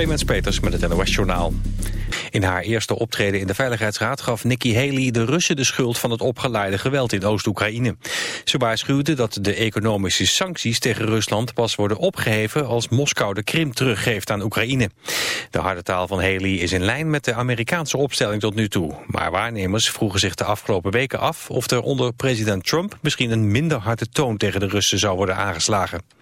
Clemens Peters met het NOS Journaal. In haar eerste optreden in de Veiligheidsraad gaf Nikki Haley de Russen de schuld van het opgeleide geweld in Oost-Oekraïne. Ze waarschuwde dat de economische sancties tegen Rusland pas worden opgeheven als Moskou de Krim teruggeeft aan Oekraïne. De harde taal van Haley is in lijn met de Amerikaanse opstelling tot nu toe. Maar waarnemers vroegen zich de afgelopen weken af of er onder president Trump misschien een minder harde toon tegen de Russen zou worden aangeslagen.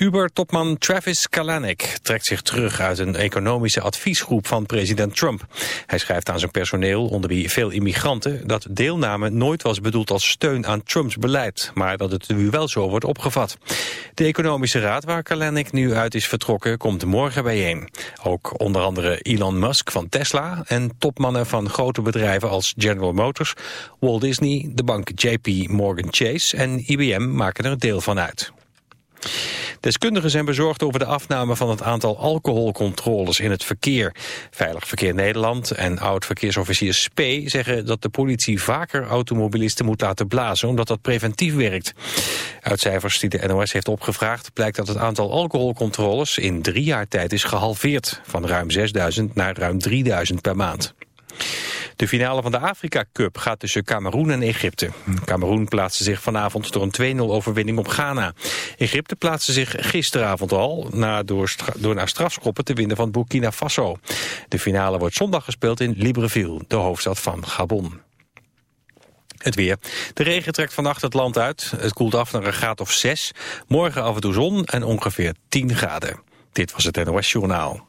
Uber-topman Travis Kalanick trekt zich terug uit een economische adviesgroep van president Trump. Hij schrijft aan zijn personeel, onder wie veel immigranten, dat deelname nooit was bedoeld als steun aan Trumps beleid, maar dat het nu wel zo wordt opgevat. De economische raad waar Kalanick nu uit is vertrokken komt morgen bijeen. Ook onder andere Elon Musk van Tesla en topmannen van grote bedrijven als General Motors, Walt Disney, de bank JP Morgan Chase en IBM maken er deel van uit. Deskundigen zijn bezorgd over de afname van het aantal alcoholcontroles in het verkeer. Veilig Verkeer Nederland en oud-verkeersofficier Spee zeggen dat de politie vaker automobilisten moet laten blazen omdat dat preventief werkt. Uit cijfers die de NOS heeft opgevraagd blijkt dat het aantal alcoholcontroles in drie jaar tijd is gehalveerd. Van ruim 6000 naar ruim 3000 per maand. De finale van de Afrika Cup gaat tussen Cameroen en Egypte. Cameroen plaatste zich vanavond door een 2-0 overwinning op Ghana. Egypte plaatste zich gisteravond al na door, door naar strafschoppen te winnen van Burkina Faso. De finale wordt zondag gespeeld in Libreville, de hoofdstad van Gabon. Het weer. De regen trekt vannacht het land uit. Het koelt af naar een graad of 6. Morgen af en toe zon en ongeveer 10 graden. Dit was het NOS Journaal.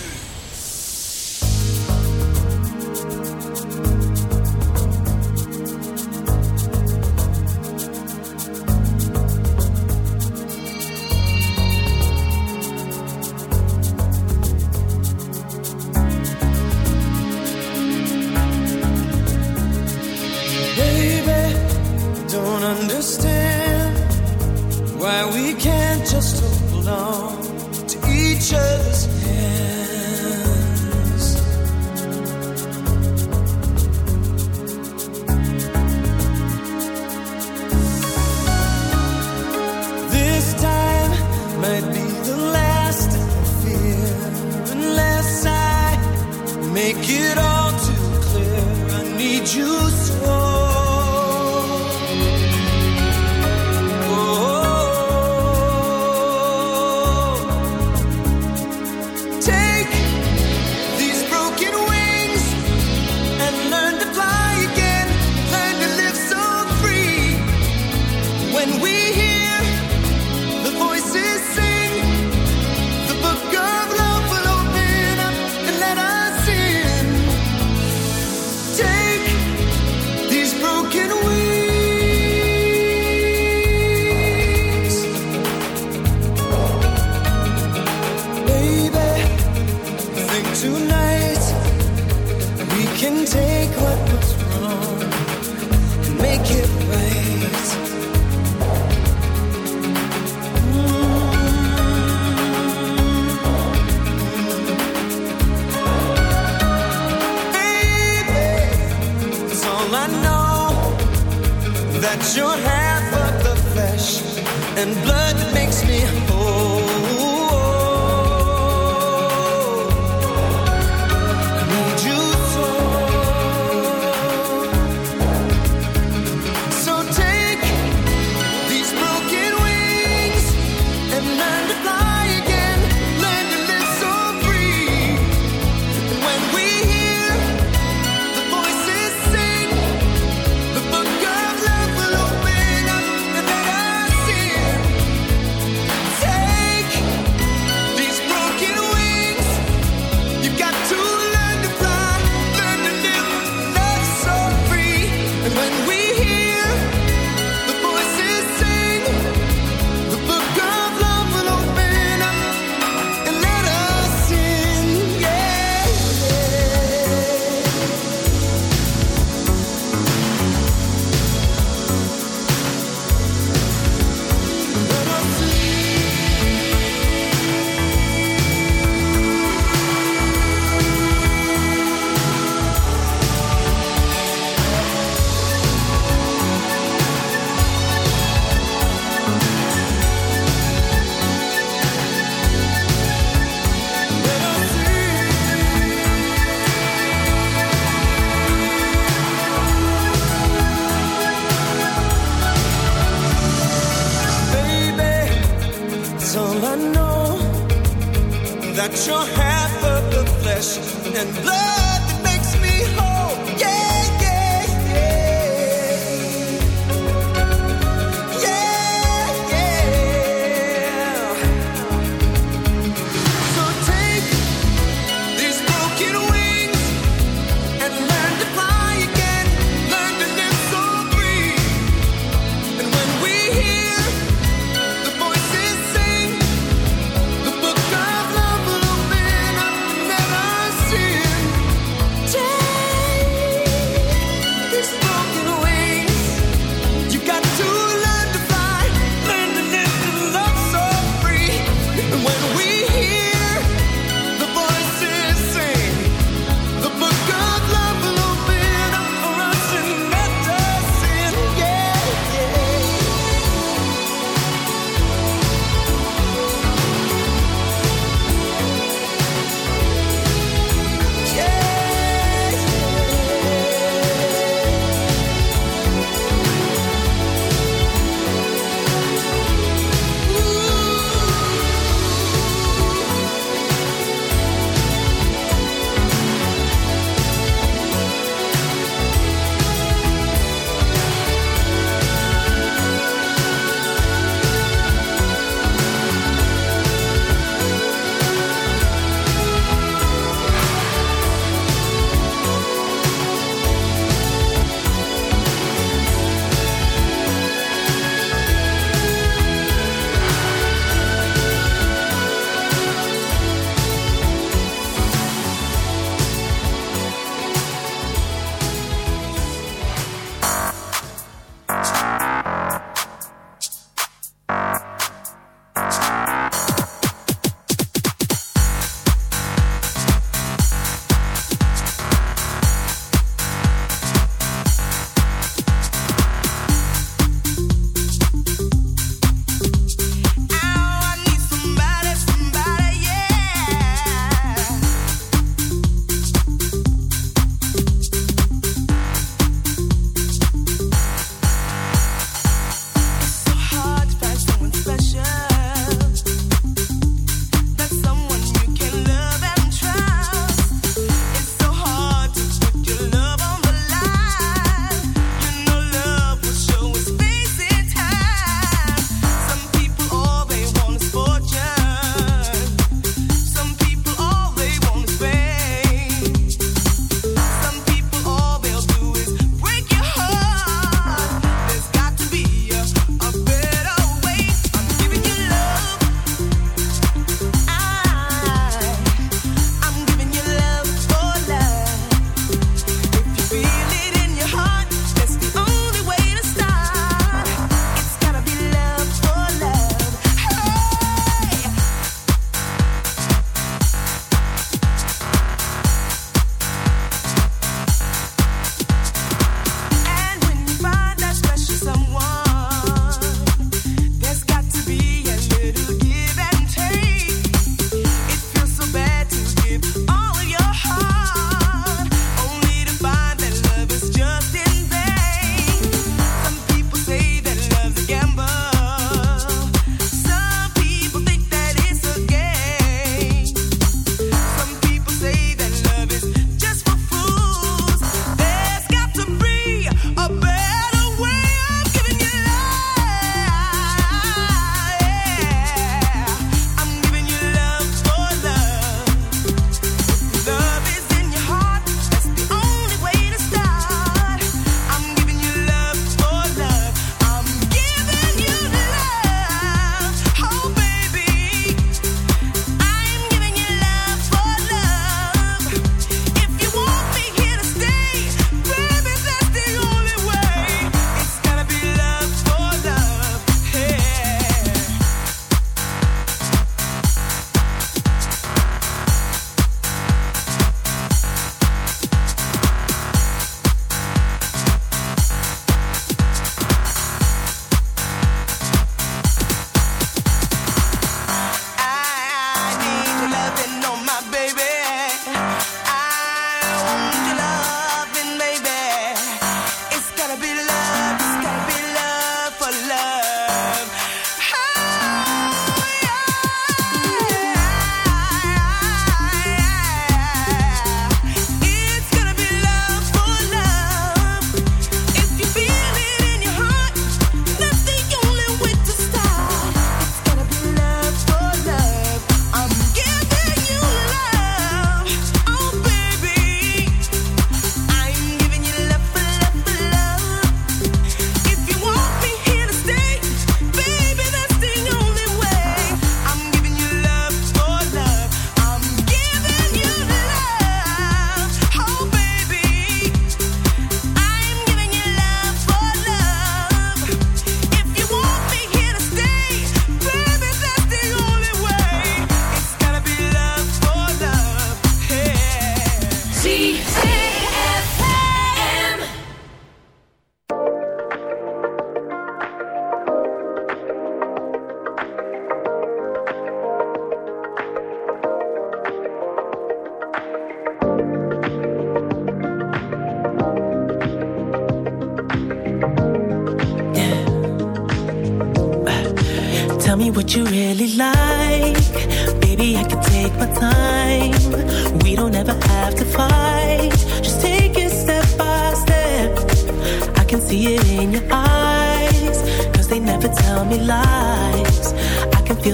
Well, I know that you're half of the flesh and blood that makes me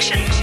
Action.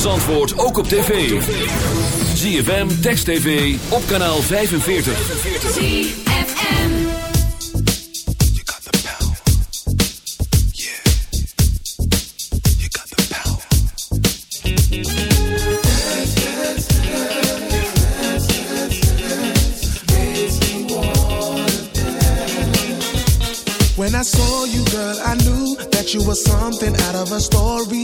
Van Zandvoort ook op tv. ZFM, Text TV, op kanaal 45. ZFM You got the power. Yeah. You got the power. When I saw you, girl, I knew that you were something out of a storybook.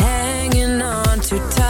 Hanging on too tight.